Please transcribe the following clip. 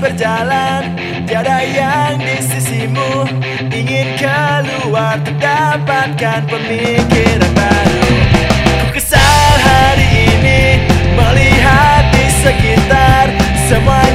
berjalan Tiada yang di sisimu Ingin keluar Terdapatkan pemikiran baru Ku kesal hari ini Melihat di sekitar semua.